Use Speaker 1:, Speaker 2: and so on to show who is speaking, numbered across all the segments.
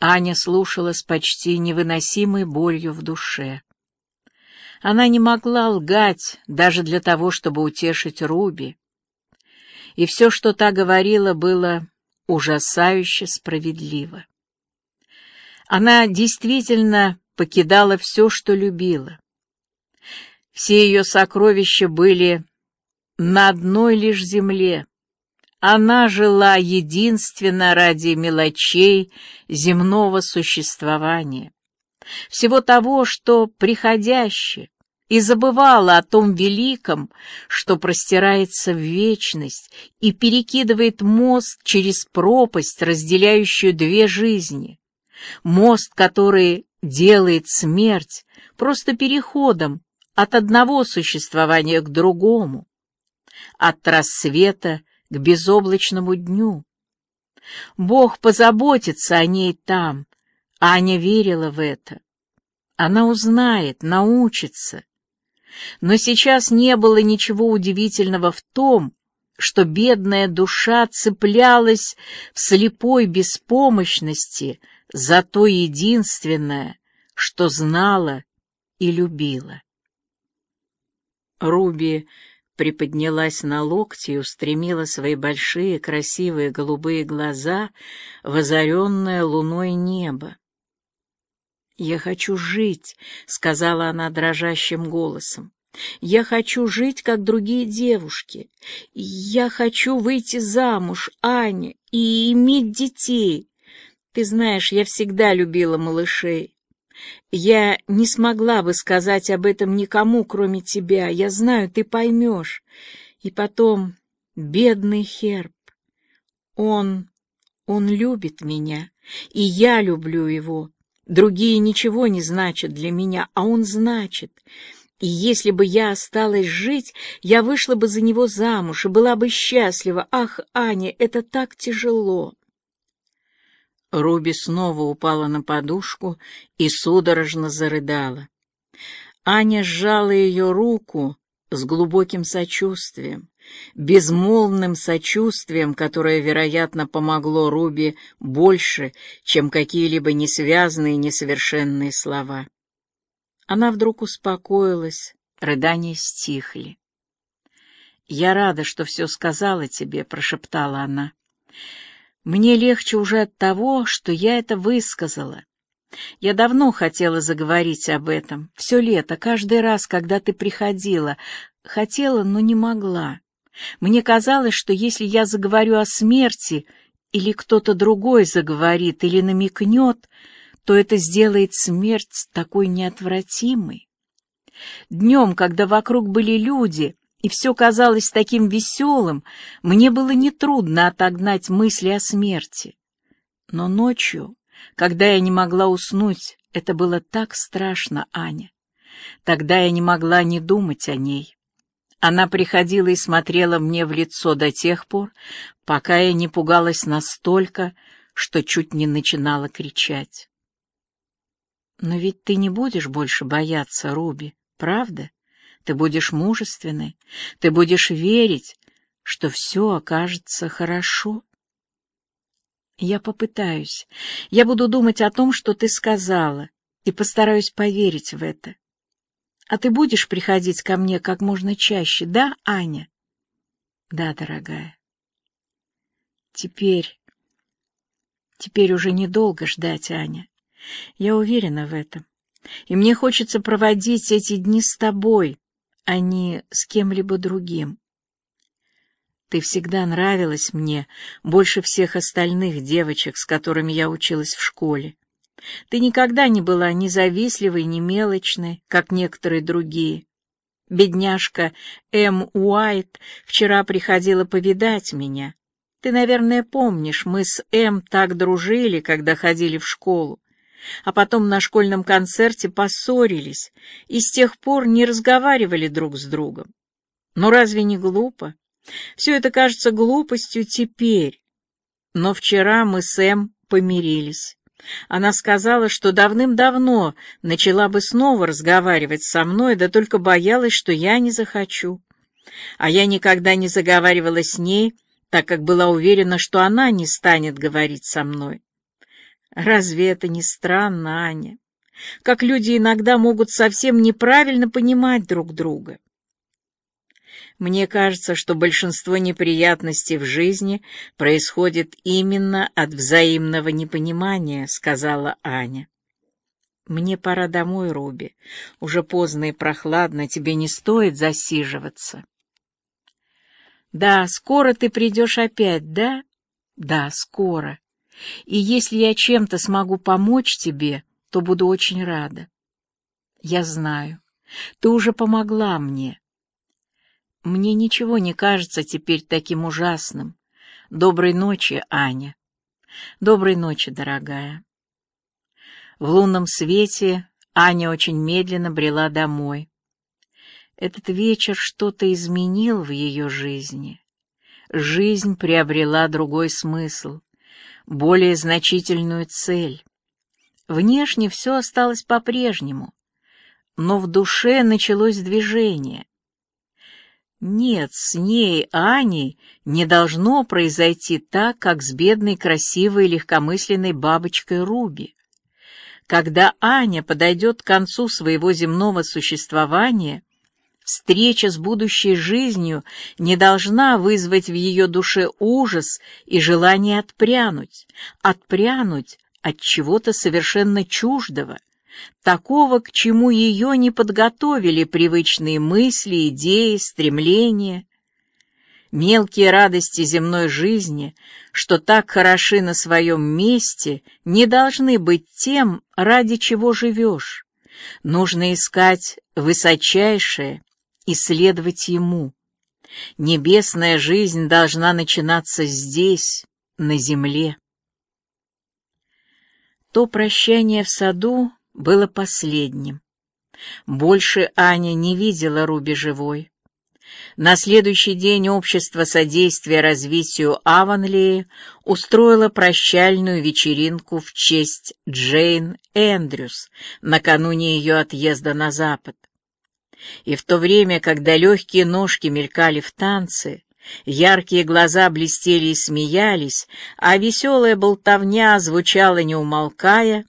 Speaker 1: Аня слушала с почти невыносимой болью в душе. Она не могла лгать даже для того, чтобы утешить Руби. И все, что та говорила, было ужасающе справедливо. Она действительно покидала все, что любила. Все ее сокровища были на одной лишь земле. Она жила единственно ради мелочей земного существования, всего того, что приходящее, и забывала о том великом, что простирается в вечность и перекидывает мост через пропасть, разделяющую две жизни, мост, который делает смерть просто переходом от одного существования к другому, от рассвета к безоблачному дню. Бог позаботится о ней там, Аня верила в это. Она узнает, научится. Но сейчас не было ничего удивительного в том, что бедная душа цеплялась в слепой беспомощности за то единственное, что знала и любила. Руби приподнялась на локти и устремила свои большие красивые голубые глаза в озаренное луной небо. «Я хочу жить», — сказала она дрожащим голосом. «Я хочу жить, как другие девушки. Я хочу выйти замуж, Аня, и иметь детей. Ты знаешь, я всегда любила малышей. Я не смогла бы сказать об этом никому, кроме тебя. Я знаю, ты поймешь. И потом, бедный Херб, он... он любит меня, и я люблю его». Другие ничего не значат для меня, а он значит. И если бы я осталась жить, я вышла бы за него замуж и была бы счастлива. Ах, Аня, это так тяжело. Руби снова упала на подушку и судорожно зарыдала. Аня сжала ее руку с глубоким сочувствием безмолвным сочувствием, которое, вероятно, помогло Руби больше, чем какие-либо несвязные несовершенные слова. Она вдруг успокоилась, рыдания стихли. «Я рада, что все сказала тебе», — прошептала она. «Мне легче уже от того, что я это высказала. Я давно хотела заговорить об этом, все лето, каждый раз, когда ты приходила. Хотела, но не могла. Мне казалось, что если я заговорю о смерти, или кто-то другой заговорит, или намекнет, то это сделает смерть такой неотвратимой. Днем, когда вокруг были люди, и все казалось таким веселым, мне было нетрудно отогнать мысли о смерти. Но ночью, когда я не могла уснуть, это было так страшно, Аня. Тогда я не могла не думать о ней. Она приходила и смотрела мне в лицо до тех пор, пока я не пугалась настолько, что чуть не начинала кричать. «Но ведь ты не будешь больше бояться, Руби, правда? Ты будешь мужественной, ты будешь верить, что все окажется хорошо». «Я попытаюсь. Я буду думать о том, что ты сказала, и постараюсь поверить в это. А ты будешь приходить ко мне как можно чаще, да, Аня? Да, дорогая. Теперь... Теперь уже недолго ждать, Аня. Я уверена в этом. И мне хочется проводить эти дни с тобой, а не с кем-либо другим. Ты всегда нравилась мне больше всех остальных девочек, с которыми я училась в школе. Ты никогда не была ни завистливой, ни мелочной, как некоторые другие. Бедняжка М. Уайт вчера приходила повидать меня. Ты, наверное, помнишь, мы с М. так дружили, когда ходили в школу. А потом на школьном концерте поссорились и с тех пор не разговаривали друг с другом. Но разве не глупо? Все это кажется глупостью теперь. Но вчера мы с М. помирились. Она сказала, что давным-давно начала бы снова разговаривать со мной, да только боялась, что я не захочу. А я никогда не заговаривала с ней, так как была уверена, что она не станет говорить со мной. Разве это не странно, Аня? Как люди иногда могут совсем неправильно понимать друг друга. Мне кажется, что большинство неприятностей в жизни происходит именно от взаимного непонимания, сказала Аня. Мне пора домой, Руби. Уже поздно и прохладно, тебе не стоит засиживаться. Да, скоро ты придешь опять, да? Да, скоро. И если я чем-то смогу помочь тебе, то буду очень рада. Я знаю. Ты уже помогла мне. Мне ничего не кажется теперь таким ужасным. Доброй ночи, Аня. Доброй ночи, дорогая. В лунном свете Аня очень медленно брела домой. Этот вечер что-то изменил в ее жизни. Жизнь приобрела другой смысл, более значительную цель. Внешне все осталось по-прежнему, но в душе началось движение. Нет, с ней, Аней, не должно произойти так, как с бедной, красивой, легкомысленной бабочкой Руби. Когда Аня подойдет к концу своего земного существования, встреча с будущей жизнью не должна вызвать в ее душе ужас и желание отпрянуть, отпрянуть от чего-то совершенно чуждого, такого, к чему ее не подготовили привычные мысли, идеи, стремления. Мелкие радости земной жизни, что так хороши на своем месте, не должны быть тем, ради чего живешь. Нужно искать высочайшее и следовать ему. Небесная жизнь должна начинаться здесь, на земле. То прощание в саду было последним. Больше Аня не видела Руби живой. На следующий день общество содействия развитию Аванлии устроило прощальную вечеринку в честь Джейн Эндрюс накануне ее отъезда на запад. И в то время, когда легкие ножки мелькали в танце, яркие глаза блестели и смеялись, а веселая болтовня звучала не умолкая,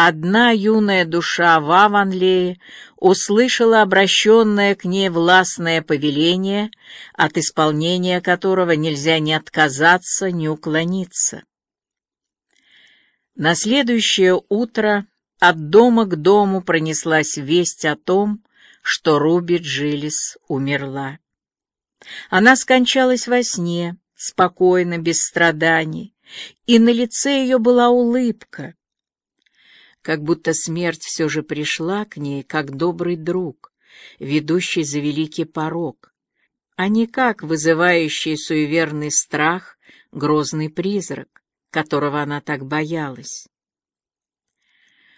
Speaker 1: Одна юная душа в Аванлее услышала обращенное к ней властное повеление, от исполнения которого нельзя ни отказаться, ни уклониться. На следующее утро от дома к дому пронеслась весть о том, что Руби Джилис умерла. Она скончалась во сне, спокойно, без страданий, и на лице ее была улыбка, как будто смерть все же пришла к ней, как добрый друг, ведущий за великий порог, а не как вызывающий суеверный страх грозный призрак, которого она так боялась.